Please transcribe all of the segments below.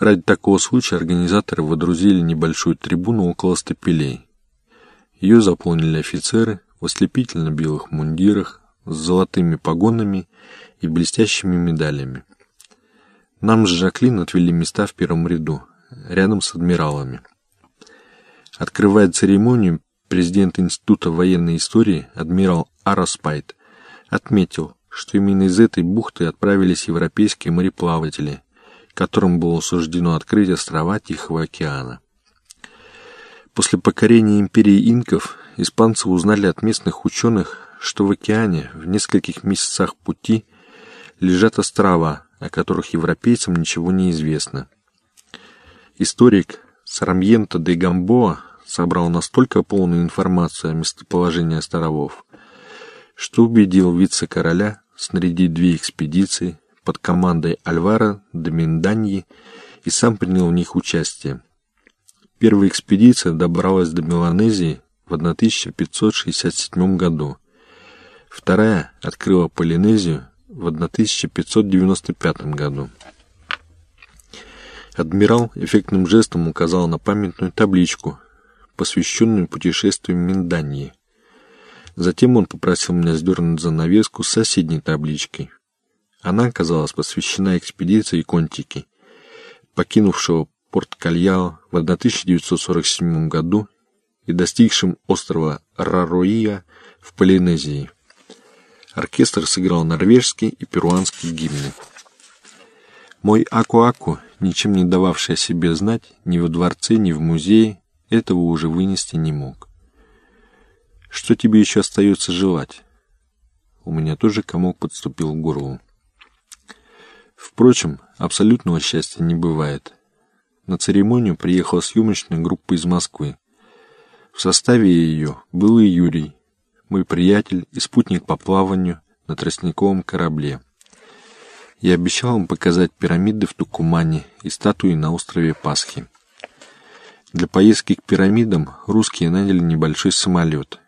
Ради такого случая организаторы водрузили небольшую трибуну около стапелей. Ее заполнили офицеры в ослепительно-белых мундирах с золотыми погонами и блестящими медалями. Нам с Жаклин отвели места в первом ряду, рядом с адмиралами. Открывая церемонию, президент Института военной истории, адмирал Араспайт, отметил, что именно из этой бухты отправились европейские мореплаватели, которым было суждено открыть острова Тихого океана. После покорения империи инков испанцы узнали от местных ученых, что в океане в нескольких месяцах пути лежат острова, о которых европейцам ничего не известно. Историк Сарамьенто де Гамбоа собрал настолько полную информацию о местоположении островов, что убедил вице-короля снарядить две экспедиции под командой Альвара де Минданьи и сам принял в них участие. Первая экспедиция добралась до Меланезии в 1567 году. Вторая открыла Полинезию в 1595 году. Адмирал эффектным жестом указал на памятную табличку, посвященную путешествию Минданьи. Затем он попросил меня сдернуть занавеску с соседней табличкой. Она оказалась посвящена экспедиции Контики, покинувшего порт Кальяо в 1947 году и достигшим острова Рароия в Полинезии. Оркестр сыграл норвежский и перуанский гимны. Мой Аку-Аку, ничем не дававший о себе знать ни во дворце, ни в музее, этого уже вынести не мог. Что тебе еще остается желать? У меня тоже комок подступил к горлу. Впрочем, абсолютного счастья не бывает. На церемонию приехала съемочная группа из Москвы. В составе ее был и Юрий, мой приятель и спутник по плаванию на тростниковом корабле. Я обещал им показать пирамиды в Тукумане и статуи на острове Пасхи. Для поездки к пирамидам русские наняли небольшой самолет.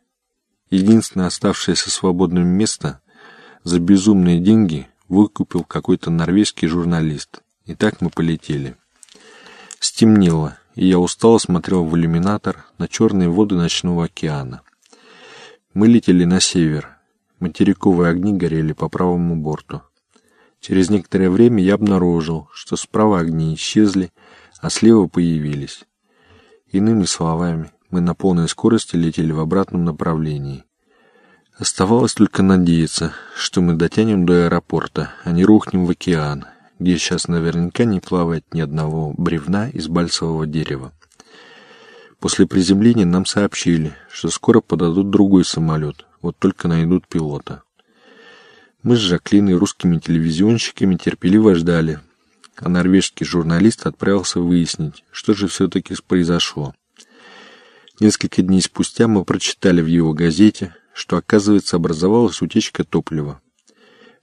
Единственное оставшееся свободное место за безумные деньги выкупил какой-то норвежский журналист. И так мы полетели. Стемнело, и я устало смотрел в иллюминатор на черные воды ночного океана. Мы летели на север. Материковые огни горели по правому борту. Через некоторое время я обнаружил, что справа огни исчезли, а слева появились. Иными словами, мы на полной скорости летели в обратном направлении. Оставалось только надеяться, что мы дотянем до аэропорта, а не рухнем в океан, где сейчас наверняка не плавает ни одного бревна из бальсового дерева. После приземления нам сообщили, что скоро подадут другой самолет, вот только найдут пилота. Мы с Жаклин и русскими телевизионщиками терпеливо ждали, а норвежский журналист отправился выяснить, что же все-таки произошло. Несколько дней спустя мы прочитали в его газете, что, оказывается, образовалась утечка топлива.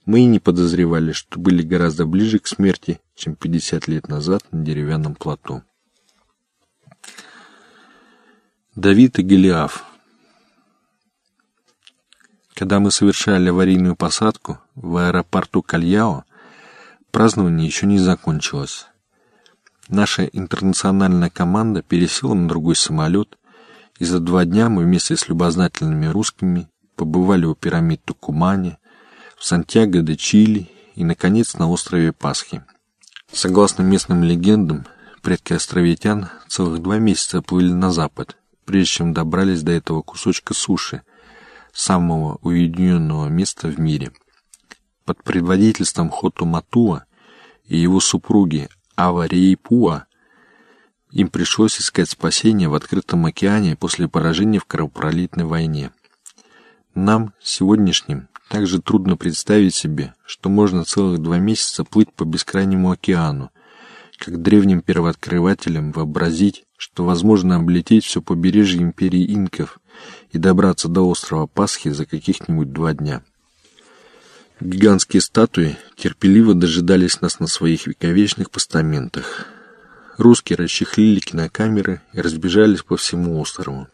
Мы и не подозревали, что были гораздо ближе к смерти, чем 50 лет назад на деревянном плоту. Давид и Голиаф Когда мы совершали аварийную посадку в аэропорту Кальяо, празднование еще не закончилось. Наша интернациональная команда пересела на другой самолет, и за два дня мы вместе с любознательными русскими побывали у пирамид Тукумани, в Сантьяго де Чили и, наконец, на острове Пасхи. Согласно местным легендам, предки островитян целых два месяца плыли на запад, прежде чем добрались до этого кусочка суши, самого уединенного места в мире. Под предводительством Хоту Матуа и его супруги Ава Рейпуа им пришлось искать спасение в открытом океане после поражения в кровопролитной войне. Нам, сегодняшним, также трудно представить себе, что можно целых два месяца плыть по бескрайнему океану, как древним первооткрывателям вообразить, что возможно облететь все побережье империи инков и добраться до острова Пасхи за каких-нибудь два дня. Гигантские статуи терпеливо дожидались нас на своих вековечных постаментах. Русские расчехлили кинокамеры и разбежались по всему острову.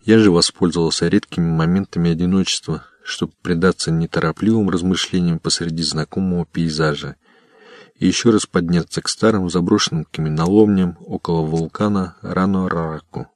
Я же воспользовался редкими моментами одиночества, чтобы предаться неторопливым размышлениям посреди знакомого пейзажа и еще раз подняться к старым заброшенным каменоломням около вулкана Рано-Рараку.